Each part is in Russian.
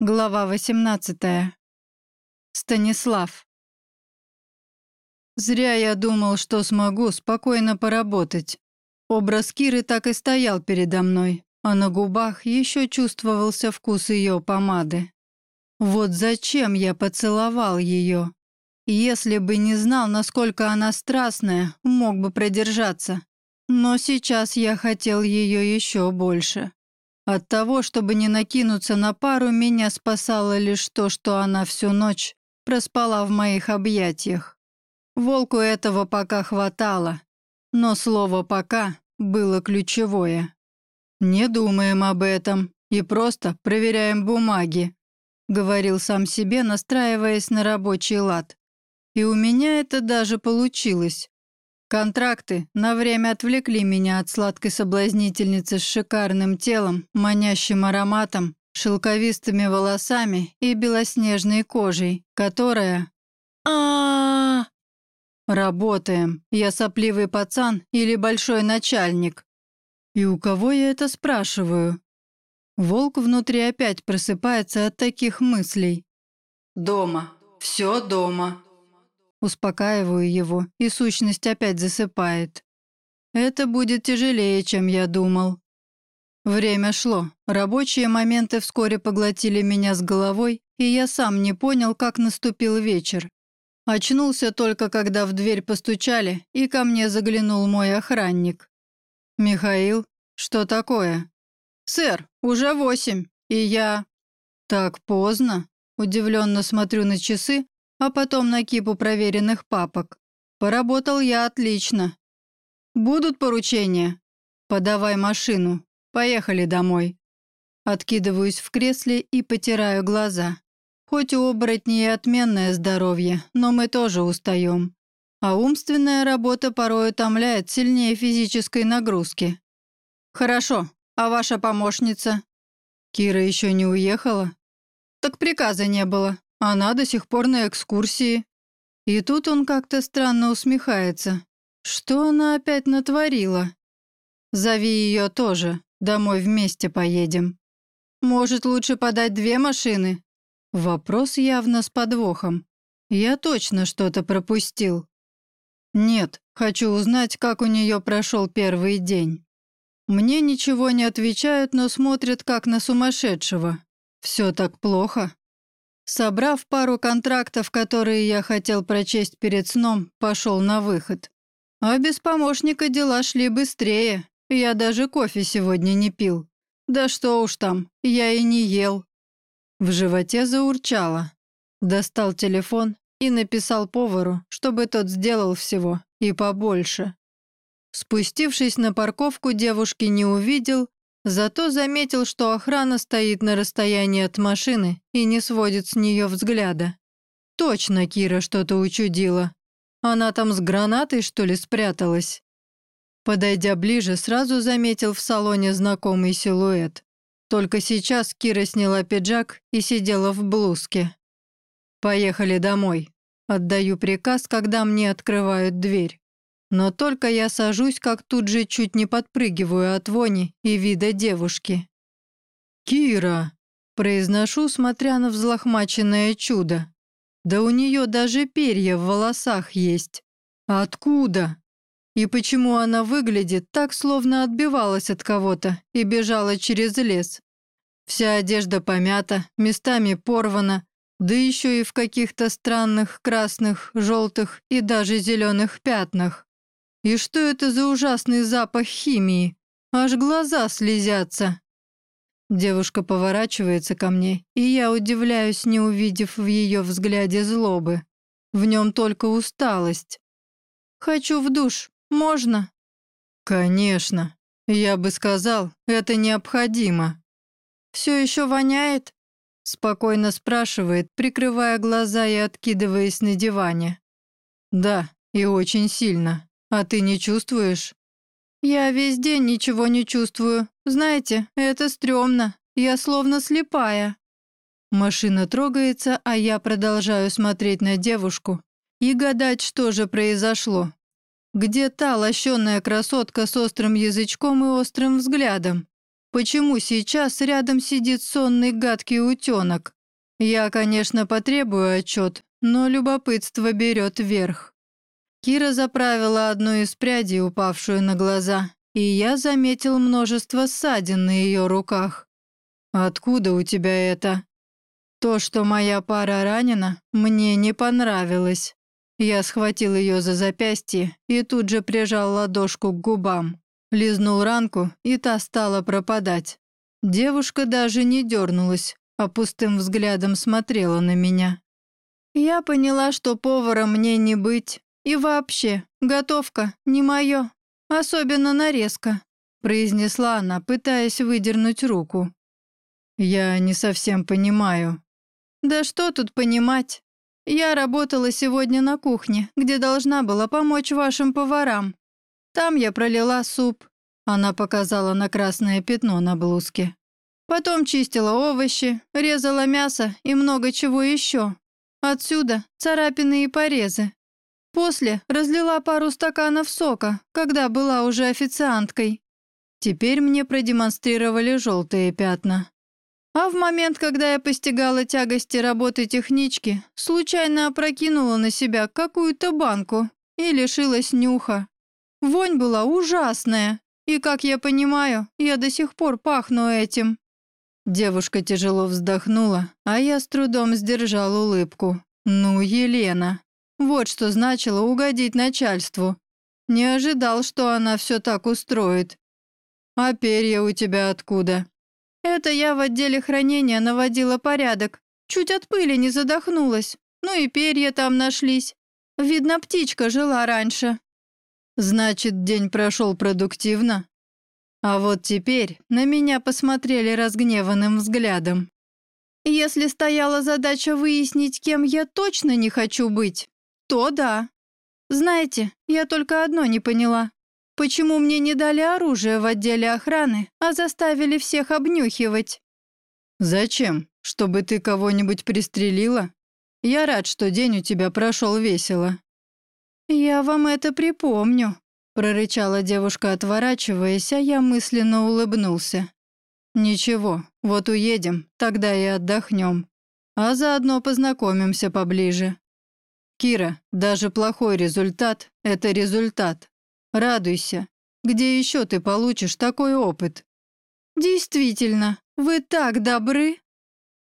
Глава 18. Станислав. Зря я думал, что смогу спокойно поработать. Образ Киры так и стоял передо мной, а на губах еще чувствовался вкус ее помады. Вот зачем я поцеловал ее. Если бы не знал, насколько она страстная, мог бы продержаться. Но сейчас я хотел ее еще больше. От того, чтобы не накинуться на пару, меня спасало лишь то, что она всю ночь проспала в моих объятиях. Волку этого пока хватало, но слово «пока» было ключевое. «Не думаем об этом и просто проверяем бумаги», говорил сам себе, настраиваясь на рабочий лад. И у меня это даже получилось. Контракты на время отвлекли меня от сладкой соблазнительницы с шикарным телом, манящим ароматом, шелковистыми волосами и белоснежной кожей, которая... а Работаем. Я сопливый пацан или большой начальник? И у кого я это спрашиваю? Волк внутри опять просыпается от таких мыслей. Дома. Все дома. Успокаиваю его, и сущность опять засыпает. Это будет тяжелее, чем я думал. Время шло. Рабочие моменты вскоре поглотили меня с головой, и я сам не понял, как наступил вечер. Очнулся только, когда в дверь постучали, и ко мне заглянул мой охранник. «Михаил, что такое?» «Сэр, уже восемь, и я...» «Так поздно?» Удивленно смотрю на часы, а потом на кипу проверенных папок. Поработал я отлично. Будут поручения? Подавай машину. Поехали домой. Откидываюсь в кресле и потираю глаза. Хоть у оборотней отменное здоровье, но мы тоже устаем. А умственная работа порой утомляет сильнее физической нагрузки. Хорошо, а ваша помощница? Кира еще не уехала? Так приказа не было. Она до сих пор на экскурсии. И тут он как-то странно усмехается. Что она опять натворила? Зови ее тоже. Домой вместе поедем. Может, лучше подать две машины? Вопрос явно с подвохом. Я точно что-то пропустил. Нет, хочу узнать, как у нее прошел первый день. Мне ничего не отвечают, но смотрят как на сумасшедшего. Все так плохо. Собрав пару контрактов, которые я хотел прочесть перед сном, пошел на выход. А без помощника дела шли быстрее. Я даже кофе сегодня не пил. Да что уж там, я и не ел. В животе заурчало. Достал телефон и написал повару, чтобы тот сделал всего, и побольше. Спустившись на парковку, девушки не увидел Зато заметил, что охрана стоит на расстоянии от машины и не сводит с нее взгляда. Точно Кира что-то учудила. Она там с гранатой, что ли, спряталась? Подойдя ближе, сразу заметил в салоне знакомый силуэт. Только сейчас Кира сняла пиджак и сидела в блузке. «Поехали домой». Отдаю приказ, когда мне открывают дверь. Но только я сажусь, как тут же чуть не подпрыгиваю от вони и вида девушки. «Кира!» – произношу, смотря на взлохмаченное чудо. «Да у нее даже перья в волосах есть. Откуда? И почему она выглядит так, словно отбивалась от кого-то и бежала через лес? Вся одежда помята, местами порвана, да еще и в каких-то странных красных, желтых и даже зеленых пятнах. И что это за ужасный запах химии? Аж глаза слезятся. Девушка поворачивается ко мне, и я удивляюсь, не увидев в ее взгляде злобы. В нем только усталость. «Хочу в душ. Можно?» «Конечно. Я бы сказал, это необходимо». «Все еще воняет?» Спокойно спрашивает, прикрывая глаза и откидываясь на диване. «Да, и очень сильно. «А ты не чувствуешь?» «Я весь день ничего не чувствую. Знаете, это стрёмно. Я словно слепая». Машина трогается, а я продолжаю смотреть на девушку и гадать, что же произошло. Где та лощеная красотка с острым язычком и острым взглядом? Почему сейчас рядом сидит сонный гадкий утенок? Я, конечно, потребую отчет, но любопытство берет верх. Кира заправила одну из прядей, упавшую на глаза, и я заметил множество ссадин на ее руках. «Откуда у тебя это?» То, что моя пара ранена, мне не понравилось. Я схватил ее за запястье и тут же прижал ладошку к губам. Лизнул ранку, и та стала пропадать. Девушка даже не дернулась, а пустым взглядом смотрела на меня. Я поняла, что повара мне не быть. И вообще, готовка не мое, особенно нарезка, произнесла она, пытаясь выдернуть руку. Я не совсем понимаю. Да что тут понимать? Я работала сегодня на кухне, где должна была помочь вашим поварам. Там я пролила суп. Она показала на красное пятно на блузке. Потом чистила овощи, резала мясо и много чего еще. Отсюда царапины и порезы. После разлила пару стаканов сока, когда была уже официанткой. Теперь мне продемонстрировали желтые пятна. А в момент, когда я постигала тягости работы технички, случайно опрокинула на себя какую-то банку и лишилась нюха. Вонь была ужасная, и, как я понимаю, я до сих пор пахну этим». Девушка тяжело вздохнула, а я с трудом сдержал улыбку. «Ну, Елена, вот что значило угодить начальству. Не ожидал, что она все так устроит. А перья у тебя откуда?» «Это я в отделе хранения наводила порядок. Чуть от пыли не задохнулась. Ну и перья там нашлись. Видно, птичка жила раньше». Значит, день прошел продуктивно. А вот теперь на меня посмотрели разгневанным взглядом. Если стояла задача выяснить, кем я точно не хочу быть, то да. Знаете, я только одно не поняла. Почему мне не дали оружие в отделе охраны, а заставили всех обнюхивать? Зачем? Чтобы ты кого-нибудь пристрелила? Я рад, что день у тебя прошел весело. «Я вам это припомню», — прорычала девушка, отворачиваясь, а я мысленно улыбнулся. «Ничего, вот уедем, тогда и отдохнем. А заодно познакомимся поближе. Кира, даже плохой результат — это результат. Радуйся. Где еще ты получишь такой опыт?» «Действительно, вы так добры!»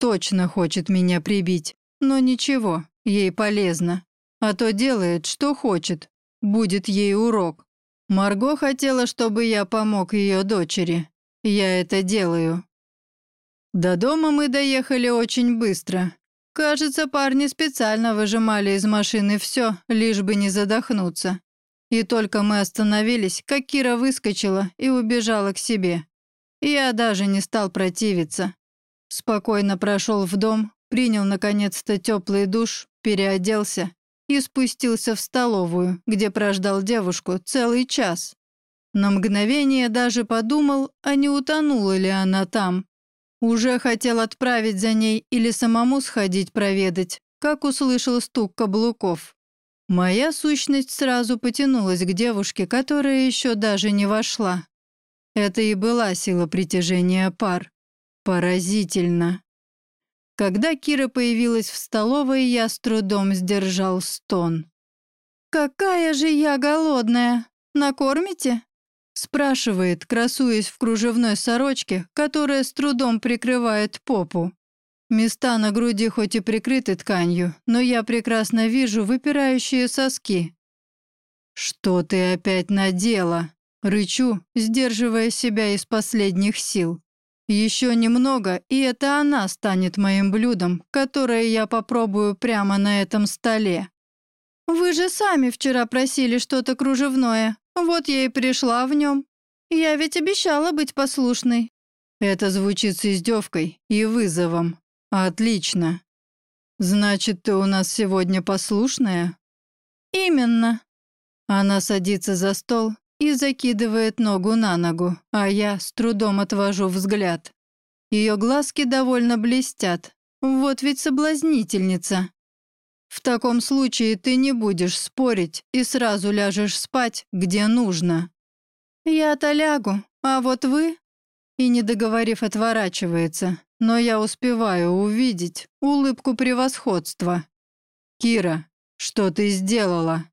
Точно хочет меня прибить, но ничего, ей полезно. А то делает, что хочет. Будет ей урок. Марго хотела, чтобы я помог ее дочери. Я это делаю. До дома мы доехали очень быстро. Кажется, парни специально выжимали из машины все, лишь бы не задохнуться. И только мы остановились, как Кира выскочила и убежала к себе. Я даже не стал противиться. Спокойно прошел в дом, принял наконец-то теплый душ, переоделся и спустился в столовую, где прождал девушку целый час. На мгновение даже подумал, а не утонула ли она там. Уже хотел отправить за ней или самому сходить проведать, как услышал стук каблуков. Моя сущность сразу потянулась к девушке, которая еще даже не вошла. Это и была сила притяжения пар. Поразительно. Когда Кира появилась в столовой, я с трудом сдержал стон. «Какая же я голодная! Накормите?» Спрашивает, красуясь в кружевной сорочке, которая с трудом прикрывает попу. Места на груди хоть и прикрыты тканью, но я прекрасно вижу выпирающие соски. «Что ты опять надела?» Рычу, сдерживая себя из последних сил. Еще немного, и это она станет моим блюдом, которое я попробую прямо на этом столе. Вы же сами вчера просили что-то кружевное, вот я и пришла в нем. Я ведь обещала быть послушной. Это звучит с издевкой и вызовом. Отлично. Значит, ты у нас сегодня послушная? Именно. Она садится за стол, и закидывает ногу на ногу, а я с трудом отвожу взгляд. Ее глазки довольно блестят. Вот ведь соблазнительница. В таком случае ты не будешь спорить и сразу ляжешь спать, где нужно». «Я-то лягу, а вот вы...» И, не договорив, отворачивается, но я успеваю увидеть улыбку превосходства. «Кира, что ты сделала?»